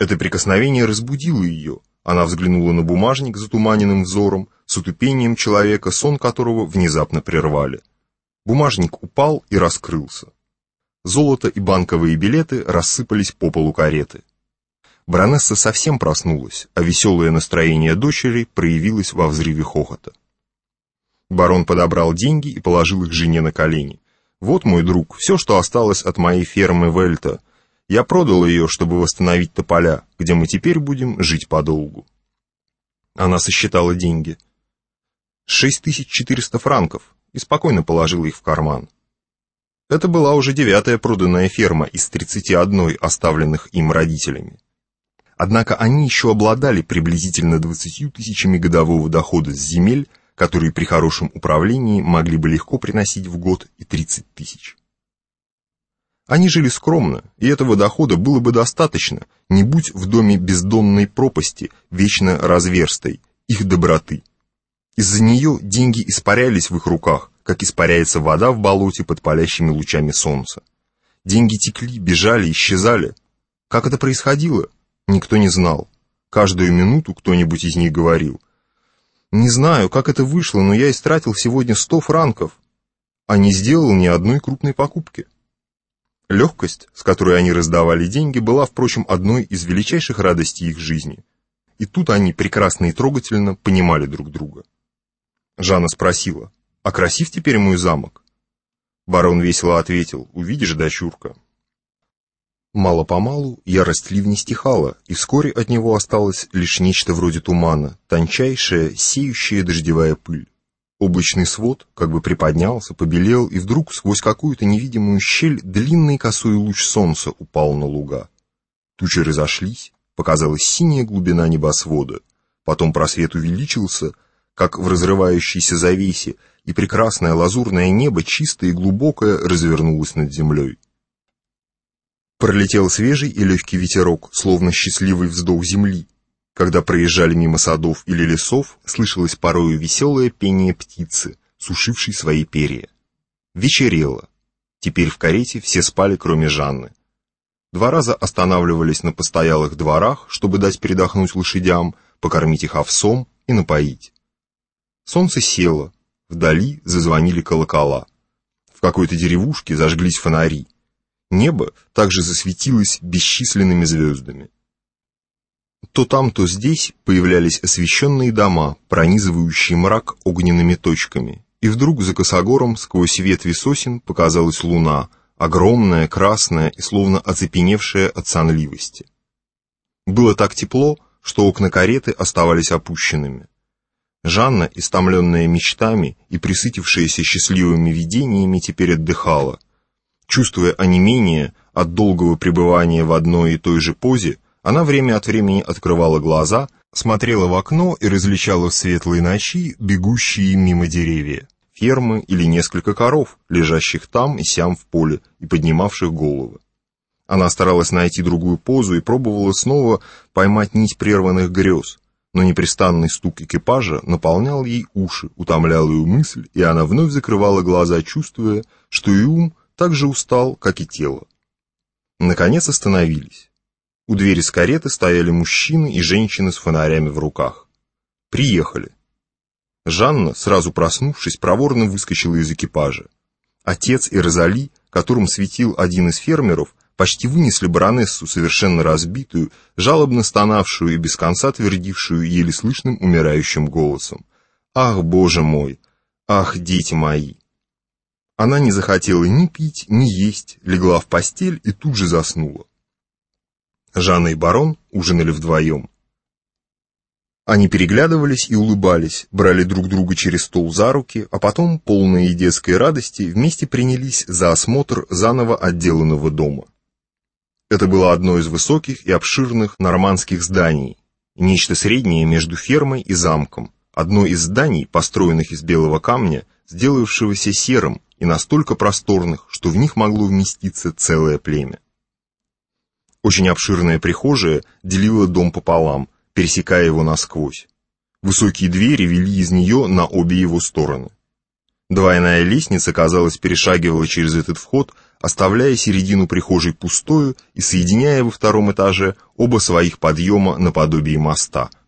Это прикосновение разбудило ее. Она взглянула на бумажник затуманенным взором, с утупением человека, сон которого внезапно прервали. Бумажник упал и раскрылся. Золото и банковые билеты рассыпались по полу кареты. Баронесса совсем проснулась, а веселое настроение дочери проявилось во взрыве хохота. Барон подобрал деньги и положил их жене на колени. «Вот, мой друг, все, что осталось от моей фермы Вельта. Я продал ее, чтобы восстановить тополя, где мы теперь будем жить подолгу». Она сосчитала деньги. «Шесть тысяч четыреста франков» и спокойно положила их в карман. Это была уже девятая проданная ферма из 31 оставленных им родителями. Однако они еще обладали приблизительно 20 тысячами годового дохода с земель, которые при хорошем управлении могли бы легко приносить в год и 30 тысяч. Они жили скромно, и этого дохода было бы достаточно, не будь в доме бездонной пропасти, вечно разверстой, их доброты. Из-за нее деньги испарялись в их руках, как испаряется вода в болоте под палящими лучами солнца. Деньги текли, бежали, исчезали. Как это происходило? Никто не знал. Каждую минуту кто-нибудь из них говорил. «Не знаю, как это вышло, но я истратил сегодня сто франков, а не сделал ни одной крупной покупки». Легкость, с которой они раздавали деньги, была, впрочем, одной из величайших радостей их жизни. И тут они прекрасно и трогательно понимали друг друга. Жанна спросила, «А красив теперь мой замок?» Барон весело ответил, «Увидишь, дочурка». Мало-помалу ярость ливни стихала, и вскоре от него осталось лишь нечто вроде тумана, тончайшая, сеющая дождевая пыль. Облачный свод как бы приподнялся, побелел, и вдруг сквозь какую-то невидимую щель длинный косой луч солнца упал на луга. Тучи разошлись, показалась синяя глубина небосвода, потом просвет увеличился — как в разрывающейся завесе, и прекрасное лазурное небо, чистое и глубокое, развернулось над землей. Пролетел свежий и легкий ветерок, словно счастливый вздох земли. Когда проезжали мимо садов или лесов, слышалось порою веселое пение птицы, сушившей свои перья. Вечерело. Теперь в карете все спали, кроме Жанны. Два раза останавливались на постоялых дворах, чтобы дать передохнуть лошадям, покормить их овсом и напоить. Солнце село, вдали зазвонили колокола. В какой-то деревушке зажглись фонари. Небо также засветилось бесчисленными звездами. То там, то здесь появлялись освещенные дома, пронизывающие мрак огненными точками. И вдруг за косогором сквозь ветви сосен показалась луна, огромная, красная и словно оцепеневшая от сонливости. Было так тепло, что окна кареты оставались опущенными. Жанна, истомленная мечтами и присытившаяся счастливыми видениями, теперь отдыхала. Чувствуя онемение от долгого пребывания в одной и той же позе, она время от времени открывала глаза, смотрела в окно и различала в светлой ночи бегущие мимо деревья, фермы или несколько коров, лежащих там и сям в поле и поднимавших головы. Она старалась найти другую позу и пробовала снова поймать нить прерванных грез, но непрестанный стук экипажа наполнял ей уши, утомлял ее мысль, и она вновь закрывала глаза, чувствуя, что и ум так же устал, как и тело. Наконец остановились. У двери с кареты стояли мужчины и женщины с фонарями в руках. Приехали. Жанна, сразу проснувшись, проворно выскочила из экипажа. Отец и Розали, которым светил один из фермеров, почти вынесли баронессу, совершенно разбитую, жалобно стонавшую и без конца твердившую еле слышным умирающим голосом. «Ах, боже мой! Ах, дети мои!» Она не захотела ни пить, ни есть, легла в постель и тут же заснула. Жанна и барон ужинали вдвоем. Они переглядывались и улыбались, брали друг друга через стол за руки, а потом, полные детской радости, вместе принялись за осмотр заново отделанного дома. Это было одно из высоких и обширных нормандских зданий, нечто среднее между фермой и замком, одно из зданий, построенных из белого камня, сделавшегося серым и настолько просторных, что в них могло вместиться целое племя. Очень обширная прихожая делила дом пополам, пересекая его насквозь. Высокие двери вели из нее на обе его стороны. Двойная лестница, казалось, перешагивала через этот вход оставляя середину прихожей пустую и соединяя во втором этаже оба своих подъема наподобие моста –